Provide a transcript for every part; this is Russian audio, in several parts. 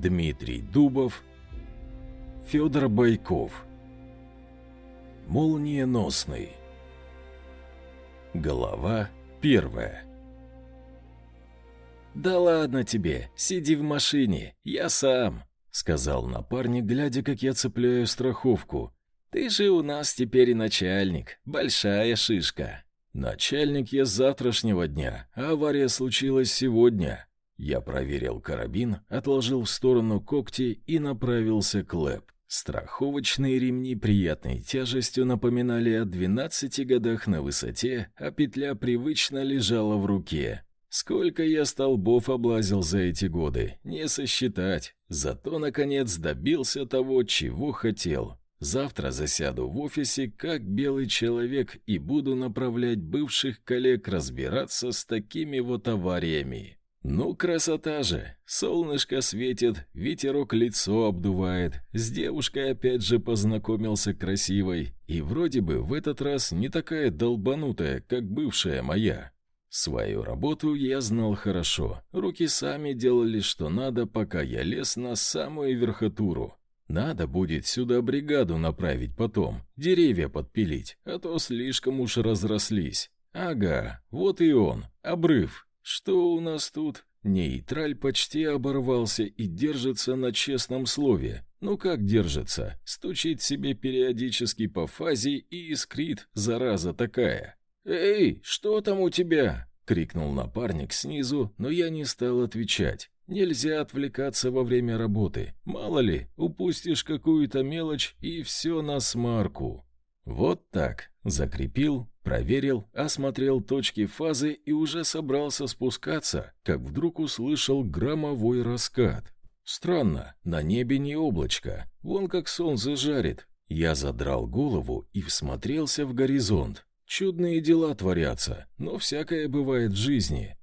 Дмитрий Дубов, Федор Байков. Молниеносный. Голова первая. «Да ладно тебе, сиди в машине, я сам», — сказал напарник, глядя, как я цепляю страховку. «Ты же у нас теперь и начальник, большая шишка». «Начальник я с завтрашнего дня, авария случилась сегодня». Я проверил карабин, отложил в сторону когти и направился к ЛЭП. Страховочные ремни приятной тяжестью напоминали о 12 годах на высоте, а петля привычно лежала в руке. Сколько я столбов облазил за эти годы, не сосчитать. Зато, наконец, добился того, чего хотел. Завтра засяду в офисе как белый человек и буду направлять бывших коллег разбираться с такими вот авариями. Ну, красота же! Солнышко светит, ветерок лицо обдувает, с девушкой опять же познакомился красивой, и вроде бы в этот раз не такая долбанутая, как бывшая моя. Свою работу я знал хорошо, руки сами делали что надо, пока я лез на самую верхотуру. Надо будет сюда бригаду направить потом, деревья подпилить, а то слишком уж разрослись. Ага, вот и он, обрыв. Что у нас тут? Нейтраль почти оборвался и держится на честном слове. Ну как держится? Стучит себе периодически по фазе и искрит, зараза такая. «Эй, что там у тебя?» — крикнул напарник снизу, но я не стал отвечать. Нельзя отвлекаться во время работы. Мало ли, упустишь какую-то мелочь и все на смарку. Вот так. Закрепил, проверил, осмотрел точки фазы и уже собрался спускаться, как вдруг услышал громовой раскат. Странно, на небе не облачко, вон как солнце жарит. Я задрал голову и всмотрелся в горизонт. Чудные дела творятся, но всякое бывает в жизни.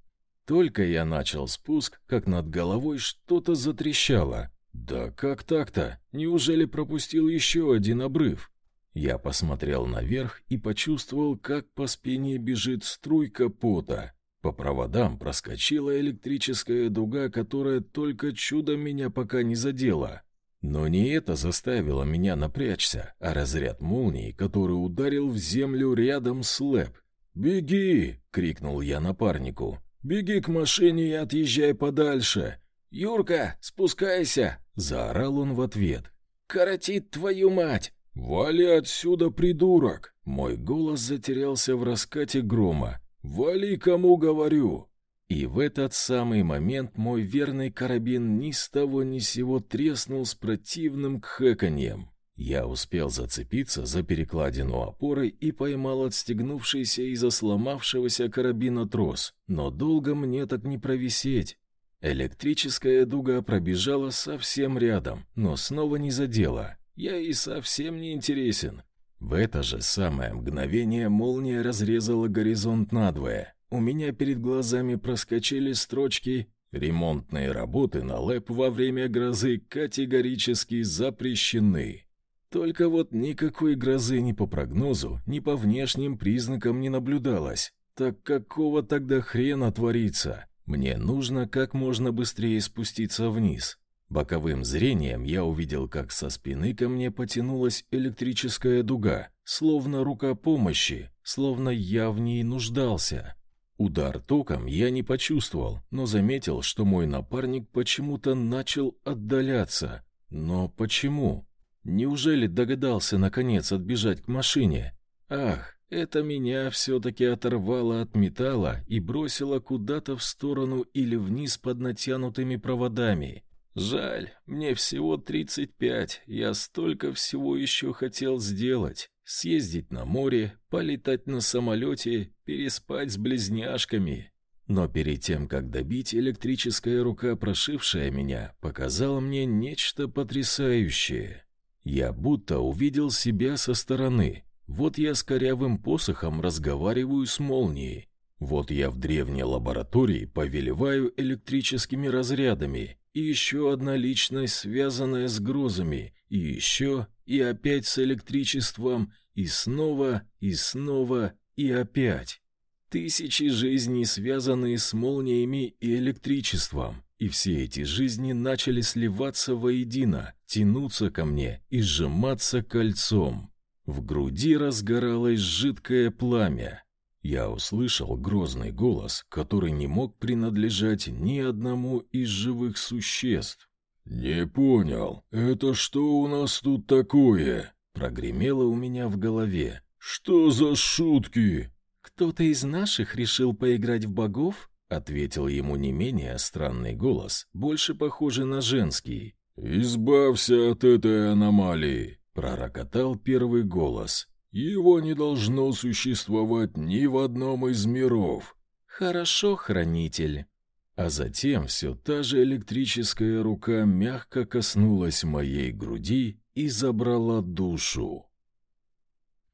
Только я начал спуск, как над головой что-то затрещало. Да как так-то? Неужели пропустил еще один обрыв? Я посмотрел наверх и почувствовал, как по спине бежит струйка пота. По проводам проскочила электрическая дуга, которая только чудом меня пока не задела. Но не это заставило меня напрячься, а разряд молнии, который ударил в землю рядом с лэп. «Беги!» — крикнул я напарнику. «Беги к машине и отъезжай подальше!» «Юрка, спускайся!» — заорал он в ответ. «Коротит твою мать!» «Вали отсюда, придурок!» Мой голос затерялся в раскате грома. «Вали, кому говорю!» И в этот самый момент мой верный карабин ни с того ни сего треснул с противным кхэканьем. Я успел зацепиться за перекладину опоры и поймал отстегнувшийся из-за сломавшегося карабина трос, но долго мне так не провисеть. Электрическая дуга пробежала совсем рядом, но снова не задела. Я и совсем не интересен. В это же самое мгновение молния разрезала горизонт надвое. У меня перед глазами проскочили строчки «Ремонтные работы на ЛЭП во время грозы категорически запрещены». Только вот никакой грозы ни по прогнозу, ни по внешним признакам не наблюдалось. Так какого тогда хрена творится? Мне нужно как можно быстрее спуститься вниз. Боковым зрением я увидел, как со спины ко мне потянулась электрическая дуга, словно рука помощи, словно я в ней нуждался. Удар током я не почувствовал, но заметил, что мой напарник почему-то начал отдаляться. Но почему? Неужели догадался наконец отбежать к машине? Ах, это меня все-таки оторвало от металла и бросило куда-то в сторону или вниз под натянутыми проводами. Жаль, мне всего 35, я столько всего еще хотел сделать. Съездить на море, полетать на самолете, переспать с близняшками. Но перед тем, как добить, электрическая рука, прошившая меня, показала мне нечто потрясающее. Я будто увидел себя со стороны. Вот я с корявым посохом разговариваю с молнией. Вот я в древней лаборатории повелеваю электрическими разрядами, и еще одна личность, связанная с грозами, и еще, и опять с электричеством, и снова, и снова, и опять. Тысячи жизней, связанные с молниями и электричеством. и все эти жизни начали сливаться воедино, тянуться ко мне и сжиматься кольцом. В груди разгоралось жидкое пламя. Я услышал грозный голос, который не мог принадлежать ни одному из живых существ. «Не понял, это что у нас тут такое?» Прогремело у меня в голове. «Что за шутки?» «Кто-то из наших решил поиграть в богов?» Ответил ему не менее странный голос, больше похожий на женский. «Избавься от этой аномалии!» — пророкотал первый голос. «Его не должно существовать ни в одном из миров!» «Хорошо, хранитель!» А затем все та же электрическая рука мягко коснулась моей груди и забрала душу.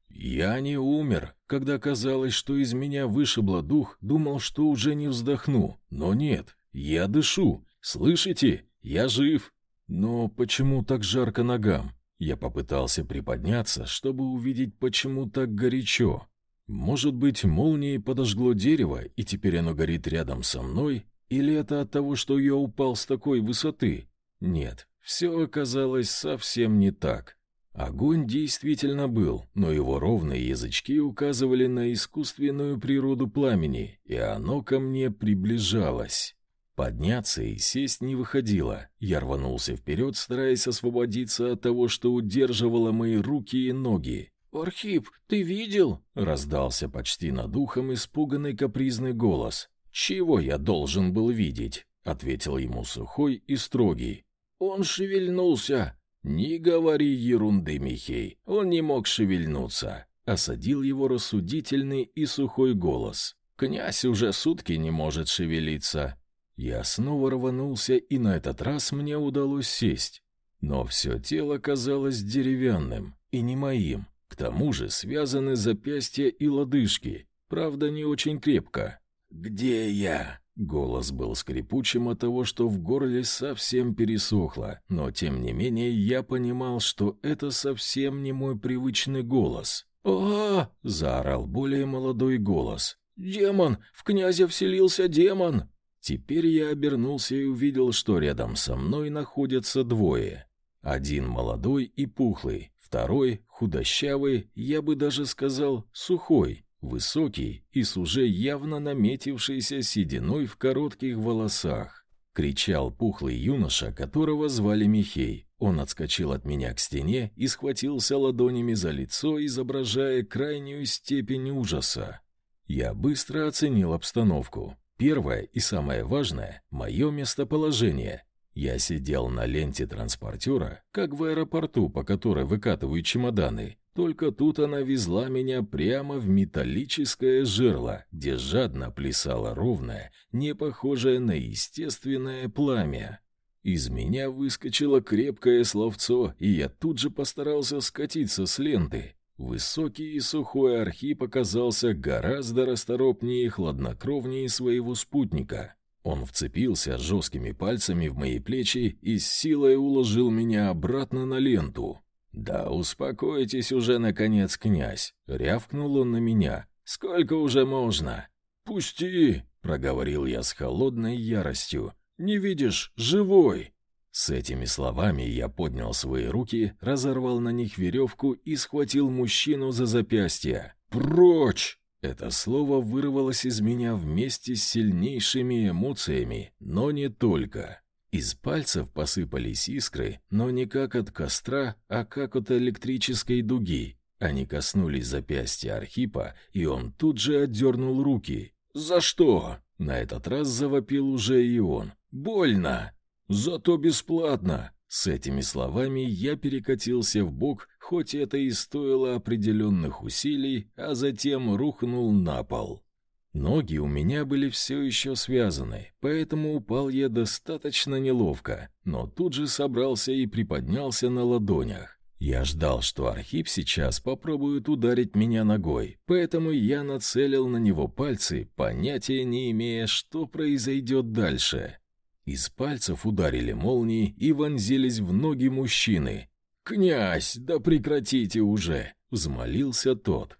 Я не умер. Когда казалось, что из меня вышибло дух, думал, что уже не вздохну. Но нет, я дышу. Слышите? Я жив. Но почему так жарко ногам? Я попытался приподняться, чтобы увидеть, почему так горячо. Может быть, молнией подожгло дерево, и теперь оно горит рядом со мной? Или это от того, что я упал с такой высоты? Нет, все оказалось совсем не так. Огонь действительно был, но его ровные язычки указывали на искусственную природу пламени, и оно ко мне приближалось. Подняться и сесть не выходило. Я рванулся вперед, стараясь освободиться от того, что удерживало мои руки и ноги. «Архип, ты видел?» — раздался почти над ухом испуганный капризный голос. «Чего я должен был видеть?» — ответил ему сухой и строгий. «Он шевельнулся!» «Не говори ерунды, Михей, он не мог шевельнуться», — осадил его рассудительный и сухой голос. «Князь уже сутки не может шевелиться». Я снова рванулся, и на этот раз мне удалось сесть. Но все тело казалось деревянным и не моим. К тому же связаны запястья и лодыжки, правда, не очень крепко. «Где я?» Голос был скрипучим от того, что в горле совсем пересохло, но тем не менее я понимал, что это совсем не мой привычный голос. «А!» — заорал более молодой голос. «Демон! В князя вселился демон!» Теперь я обернулся и увидел, что рядом со мной находятся двое. Один молодой и пухлый, второй худощавый, я бы даже сказал, сухой. Высокий и с уже явно наметившейся сединой в коротких волосах. Кричал пухлый юноша, которого звали Михей. Он отскочил от меня к стене и схватился ладонями за лицо, изображая крайнюю степень ужаса. Я быстро оценил обстановку. Первое и самое важное — мое местоположение. Я сидел на ленте транспортера, как в аэропорту, по которой выкатывают чемоданы, только тут она везла меня прямо в металлическое жерло, где жадно плясало ровное, не похожее на естественное пламя. Из меня выскочило крепкое словцо, и я тут же постарался скатиться с ленты. Высокий и сухой Архип оказался гораздо расторопнее и хладнокровнее своего спутника. Он вцепился жесткими пальцами в мои плечи и с силой уложил меня обратно на ленту. «Да успокойтесь уже, наконец, князь!» — рявкнул он на меня. «Сколько уже можно?» «Пусти!» — проговорил я с холодной яростью. «Не видишь? Живой!» С этими словами я поднял свои руки, разорвал на них веревку и схватил мужчину за запястье. «Прочь!» Это слово вырвалось из меня вместе с сильнейшими эмоциями, но не только. Из пальцев посыпались искры, но не как от костра, а как от электрической дуги. Они коснулись запястья Архипа, и он тут же отдернул руки. «За что?» На этот раз завопил уже и он. «Больно!» «Зато бесплатно!» С этими словами я перекатился в бок, хоть это и стоило определенных усилий, а затем рухнул на пол. Ноги у меня были все еще связаны, поэтому упал я достаточно неловко, но тут же собрался и приподнялся на ладонях. Я ждал, что Архип сейчас попробует ударить меня ногой, поэтому я нацелил на него пальцы, понятия не имея, что произойдет дальше. Из пальцев ударили молнии и вонзились в ноги мужчины. «Князь, да прекратите уже!» — взмолился тот.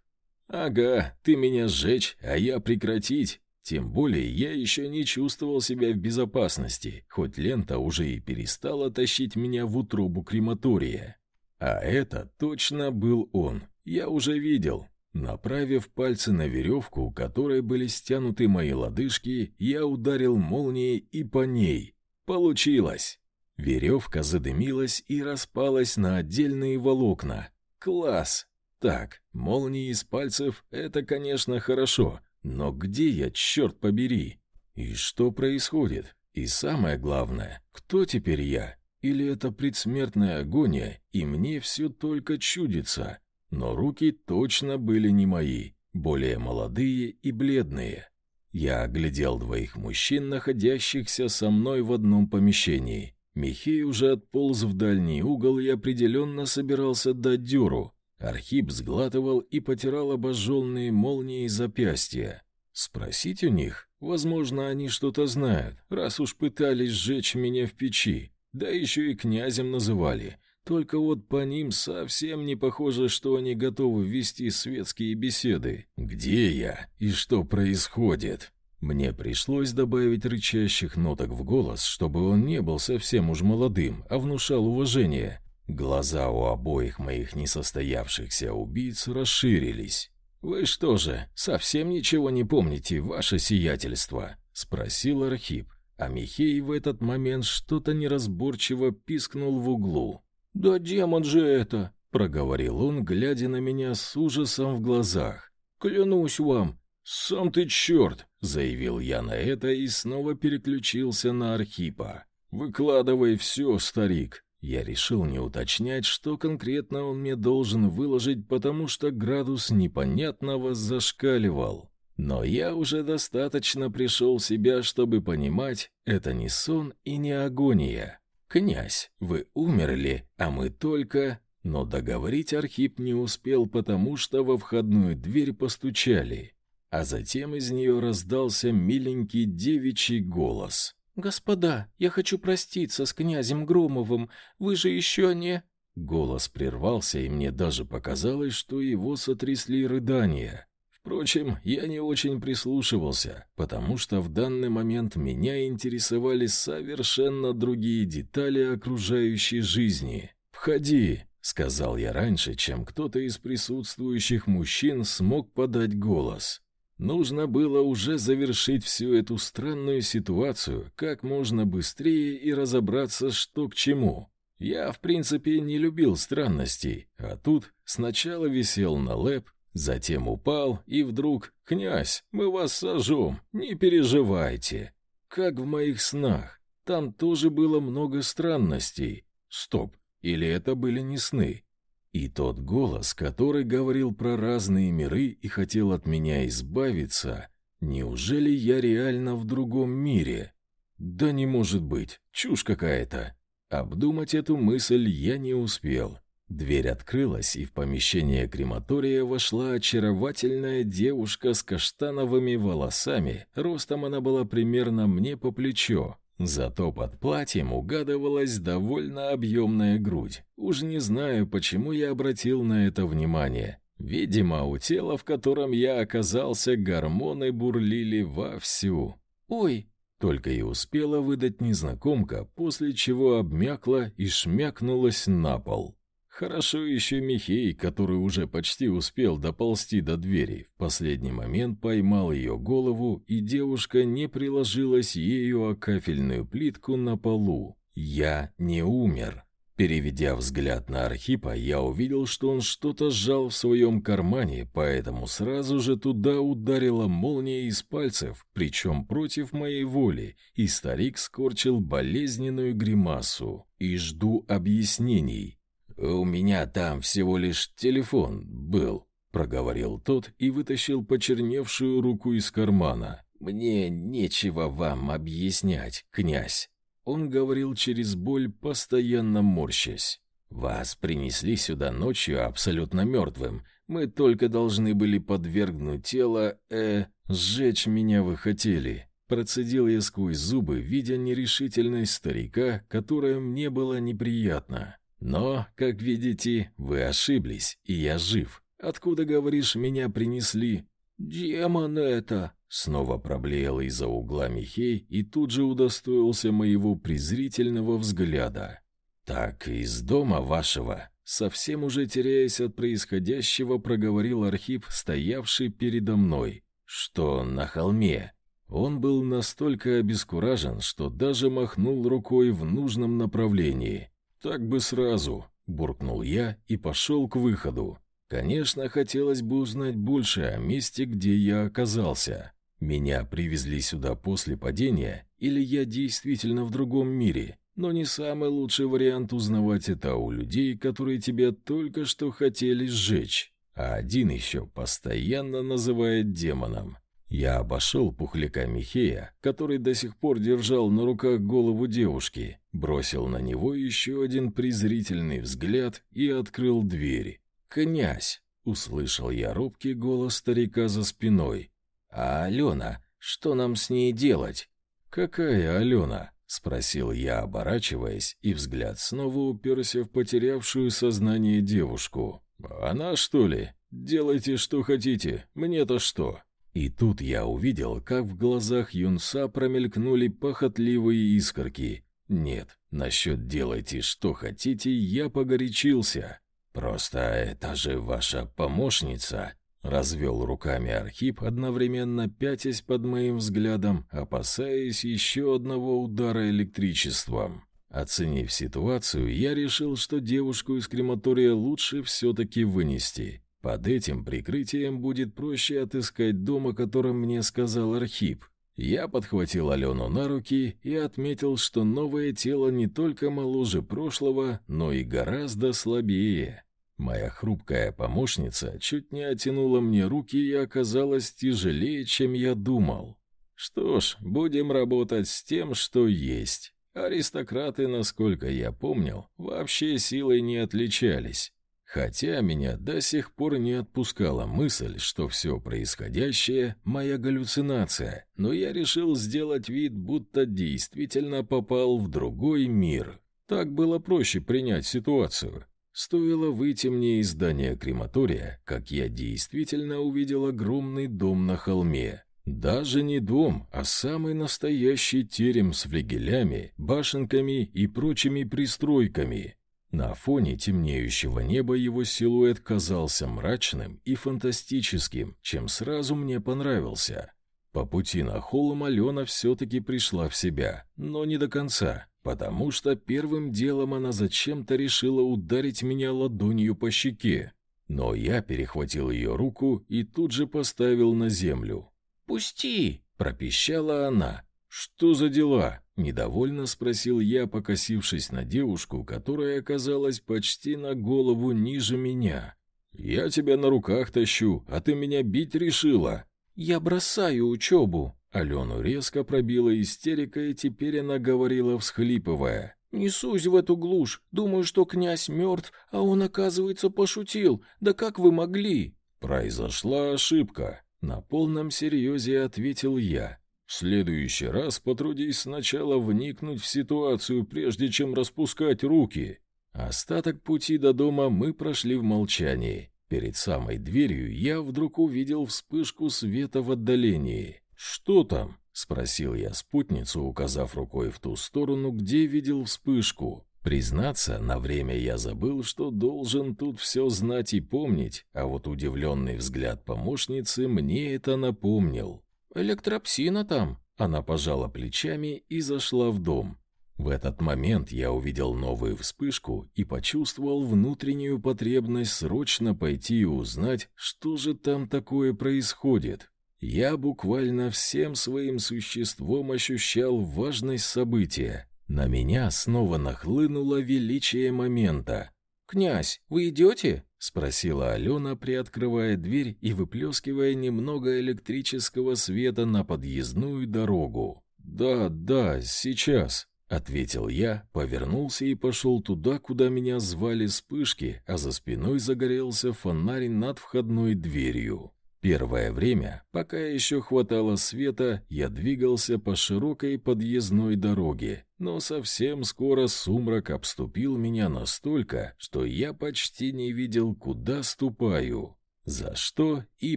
«Ага, ты меня сжечь, а я прекратить. Тем более я еще не чувствовал себя в безопасности, хоть лента уже и перестала тащить меня в утробу крематория. А это точно был он. Я уже видел. Направив пальцы на веревку, которой были стянуты мои лодыжки, я ударил молнией и по ней. Получилось. Веревка задымилась и распалась на отдельные волокна. Класс! Так, молнии из пальцев — это, конечно, хорошо, но где я, черт побери? И что происходит? И самое главное, кто теперь я? Или это предсмертная агония, и мне все только чудится? Но руки точно были не мои, более молодые и бледные. Я оглядел двоих мужчин, находящихся со мной в одном помещении. Михей уже отполз в дальний угол и определенно собирался дать дёру. Архип сглатывал и потирал обожженные молнии запястья. Спросить у них, возможно, они что-то знают, раз уж пытались сжечь меня в печи, да еще и князем называли. Только вот по ним совсем не похоже, что они готовы вести светские беседы. Где я и что происходит? Мне пришлось добавить рычащих ноток в голос, чтобы он не был совсем уж молодым, а внушал уважение. Глаза у обоих моих несостоявшихся убийц расширились. «Вы что же, совсем ничего не помните, ваше сиятельство?» — спросил Архип. А Михей в этот момент что-то неразборчиво пискнул в углу. «Да демон же это!» — проговорил он, глядя на меня с ужасом в глазах. «Клянусь вам!» «Сам ты черт!» — заявил я на это и снова переключился на Архипа. «Выкладывай все, старик!» Я решил не уточнять, что конкретно он мне должен выложить, потому что градус непонятного зашкаливал. Но я уже достаточно пришел в себя, чтобы понимать, это не сон и не агония. «Князь, вы умерли, а мы только...» Но договорить Архип не успел, потому что во входную дверь постучали. А затем из нее раздался миленький девичий голос. «Господа, я хочу проститься с князем Громовым. Вы же еще не...» Голос прервался, и мне даже показалось, что его сотрясли рыдания. Впрочем, я не очень прислушивался, потому что в данный момент меня интересовали совершенно другие детали окружающей жизни. «Входи», — сказал я раньше, чем кто-то из присутствующих мужчин смог подать голос. Нужно было уже завершить всю эту странную ситуацию как можно быстрее и разобраться, что к чему. Я, в принципе, не любил странностей, а тут сначала висел на лэп, затем упал, и вдруг «Князь, мы вас сожжем, не переживайте». Как в моих снах. Там тоже было много странностей. Стоп, или это были не сны? И тот голос, который говорил про разные миры и хотел от меня избавиться, неужели я реально в другом мире? Да не может быть, чушь какая-то. Обдумать эту мысль я не успел. Дверь открылась, и в помещение крематория вошла очаровательная девушка с каштановыми волосами. Ростом она была примерно мне по плечо, Зато под платьем угадывалась довольно объемная грудь. Уж не знаю, почему я обратил на это внимание. Видимо, у тела, в котором я оказался, гормоны бурлили вовсю. «Ой!» — только и успела выдать незнакомка, после чего обмякла и шмякнулась на пол. Хорошо еще Михей, который уже почти успел доползти до двери, в последний момент поймал ее голову, и девушка не приложилась ею о кафельную плитку на полу. «Я не умер». Переведя взгляд на Архипа, я увидел, что он что-то сжал в своем кармане, поэтому сразу же туда ударила молния из пальцев, причем против моей воли, и старик скорчил болезненную гримасу. «И жду объяснений». «У меня там всего лишь телефон был», — проговорил тот и вытащил почерневшую руку из кармана. «Мне нечего вам объяснять, князь». Он говорил через боль, постоянно морщась. «Вас принесли сюда ночью абсолютно мертвым. Мы только должны были подвергнуть тело, э, сжечь меня вы хотели». Процедил я сквозь зубы, видя нерешительность старика, которая мне была неприятна. Но, как видите, вы ошиблись, и я жив. Откуда, говоришь, меня принесли? «Демон это!» Снова проблеял из-за угла Михей и тут же удостоился моего презрительного взгляда. «Так, из дома вашего?» Совсем уже теряясь от происходящего, проговорил Архип, стоявший передо мной. «Что на холме?» Он был настолько обескуражен, что даже махнул рукой в нужном направлении. «Так бы сразу», — буркнул я и пошел к выходу. Конечно, хотелось бы узнать больше о месте, где я оказался. Меня привезли сюда после падения, или я действительно в другом мире, но не самый лучший вариант узнавать это у людей, которые тебя только что хотели сжечь, а один еще постоянно называет демоном. Я обошел пухляка Михея, который до сих пор держал на руках голову девушки, бросил на него еще один презрительный взгляд и открыл дверь. «Князь!» — услышал я робкий голос старика за спиной. «А Алена? Что нам с ней делать?» «Какая Алена?» — спросил я, оборачиваясь, и взгляд снова уперся в потерявшую сознание девушку. «Она, что ли? Делайте, что хотите. Мне-то что?» И тут я увидел, как в глазах юнца промелькнули похотливые искорки. Нет, насчет «делайте, что хотите» я погорячился. Просто это же ваша помощница. Развел руками Архип, одновременно пятясь под моим взглядом, опасаясь еще одного удара электричеством. Оценив ситуацию, я решил, что девушку из крематория лучше все-таки вынести. Под этим прикрытием будет проще отыскать дом, о котором мне сказал Архип. Я подхватил Алену на руки и отметил, что новое тело не только моложе прошлого, но и гораздо слабее. Моя хрупкая помощница чуть не оттянула мне руки и оказалась тяжелее, чем я думал. Что ж, будем работать с тем, что есть. Аристократы, насколько я помнил, вообще силой не отличались. Хотя меня до сих пор не отпускала мысль, что все происходящее — моя галлюцинация, но я решил сделать вид, будто действительно попал в другой мир. Так было проще принять ситуацию. Стоило выйти мне из здания крематория, как я действительно увидел огромный дом на холме. Даже не дом, а самый настоящий терем с флигелями, башенками и прочими пристройками. На фоне темнеющего неба его силуэт казался мрачным и фантастическим, чем сразу мне понравился. По пути на холм Алена все-таки пришла в себя, но не до конца, потому что первым делом она зачем-то решила ударить меня ладонью по щеке. Но я перехватил ее руку и тут же поставил на землю. «Пусти!» — пропищала она. «Что за дела?» — недовольно спросил я, покосившись на девушку, которая оказалась почти на голову ниже меня. «Я тебя на руках тащу, а ты меня бить решила!» «Я бросаю учебу!» Алену резко пробила истерика, и теперь она говорила, всхлипывая. «Несусь в эту глушь, думаю, что князь мертв, а он, оказывается, пошутил. Да как вы могли?» «Произошла ошибка», — на полном серьезе ответил я. В следующий раз потрудись сначала вникнуть в ситуацию, прежде чем распускать руки. Остаток пути до дома мы прошли в молчании. Перед самой дверью я вдруг увидел вспышку света в отдалении. «Что там?» — спросил я спутницу, указав рукой в ту сторону, где видел вспышку. Признаться, на время я забыл, что должен тут все знать и помнить, а вот удивленный взгляд помощницы мне это напомнил. «Электропсина там!» Она пожала плечами и зашла в дом. В этот момент я увидел новую вспышку и почувствовал внутреннюю потребность срочно пойти и узнать, что же там такое происходит. Я буквально всем своим существом ощущал важность события. На меня снова нахлынуло величие момента. «Князь, вы идете?» — спросила Алена, приоткрывая дверь и выплескивая немного электрического света на подъездную дорогу. «Да, да, сейчас», — ответил я, повернулся и пошел туда, куда меня звали вспышки, а за спиной загорелся фонарь над входной дверью. Первое время, пока еще хватало света, я двигался по широкой подъездной дороге, но совсем скоро сумрак обступил меня настолько, что я почти не видел, куда ступаю. за что и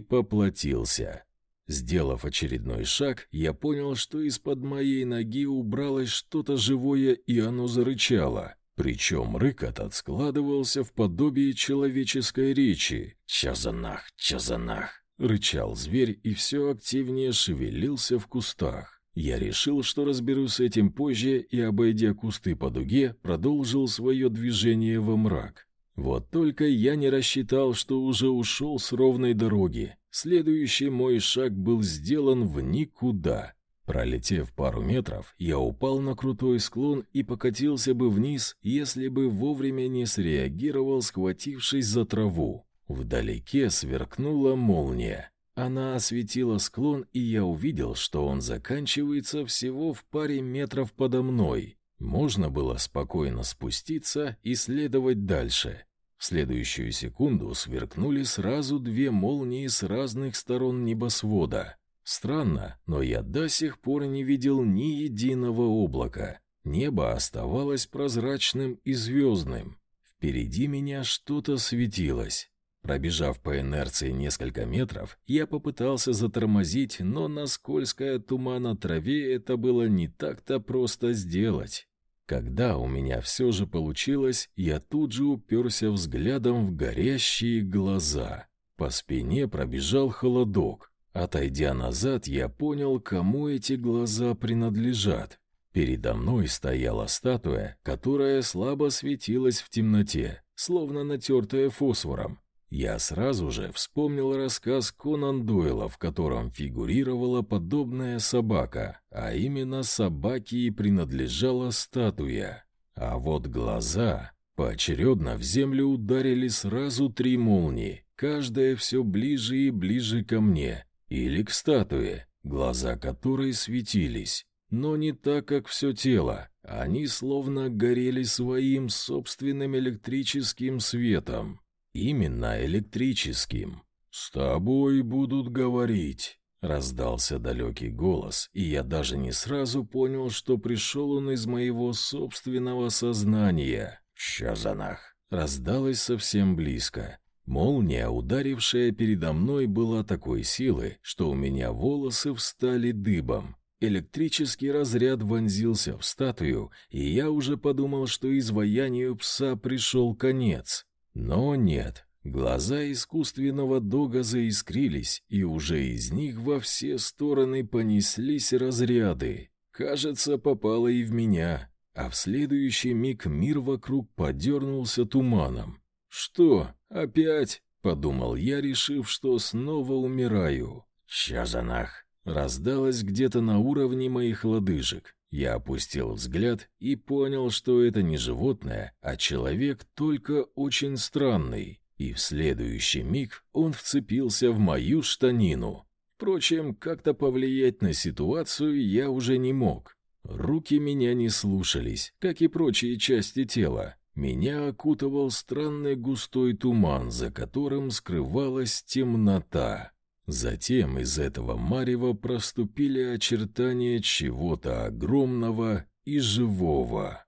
поплатился. Сделав очередной шаг, я понял, что из-под моей ноги убралось что-то живое, и оно зарычало. Причем рык этот складывался в подобие человеческой речи. «Чазанах, чазанах!» — рычал зверь и все активнее шевелился в кустах. Я решил, что разберусь с этим позже и, обойдя кусты по дуге, продолжил свое движение во мрак. Вот только я не рассчитал, что уже ушел с ровной дороги. Следующий мой шаг был сделан в никуда. Пролетев пару метров, я упал на крутой склон и покатился бы вниз, если бы вовремя не среагировал, схватившись за траву. Вдалеке сверкнула молния. Она осветила склон, и я увидел, что он заканчивается всего в паре метров подо мной. Можно было спокойно спуститься и следовать дальше. В следующую секунду сверкнули сразу две молнии с разных сторон небосвода. Странно, но я до сих пор не видел ни единого облака. Небо оставалось прозрачным и звездным. Впереди меня что-то светилось. Пробежав по инерции несколько метров, я попытался затормозить, но на скользкой от тумана траве это было не так-то просто сделать. Когда у меня все же получилось, я тут же уперся взглядом в горящие глаза. По спине пробежал холодок. Отойдя назад, я понял, кому эти глаза принадлежат. Передо мной стояла статуя, которая слабо светилась в темноте, словно натертая фосфором. Я сразу же вспомнил рассказ Конан Дойла, в котором фигурировала подобная собака, а именно собаке и принадлежала статуя. А вот глаза... Поочередно в землю ударили сразу три молнии, каждая все ближе и ближе ко мне, или к статуе, глаза которой светились, но не так, как все тело. Они словно горели своим собственным электрическим светом. Именно электрическим. «С тобой будут говорить», — раздался далекий голос, и я даже не сразу понял, что пришел он из моего собственного сознания. «Щазанах!» раздалось совсем близко. Молния, ударившая передо мной, была такой силы, что у меня волосы встали дыбом. Электрический разряд вонзился в статую, и я уже подумал, что изваянию пса пришел конец. Но нет, глаза искусственного дога заискрились, и уже из них во все стороны понеслись разряды. Кажется, попало и в меня, а в следующий миг мир вокруг подернулся туманом. «Что, опять?» — подумал я, решив, что снова умираю. «Чазанах!» — раздалось где-то на уровне моих лодыжек. Я опустил взгляд и понял, что это не животное, а человек только очень странный. И в следующий миг он вцепился в мою штанину. Впрочем, как-то повлиять на ситуацию я уже не мог. Руки меня не слушались, как и прочие части тела. Меня окутывал странный густой туман, за которым скрывалась темнота. Затем из этого марева проступили очертания чего-то огромного и живого.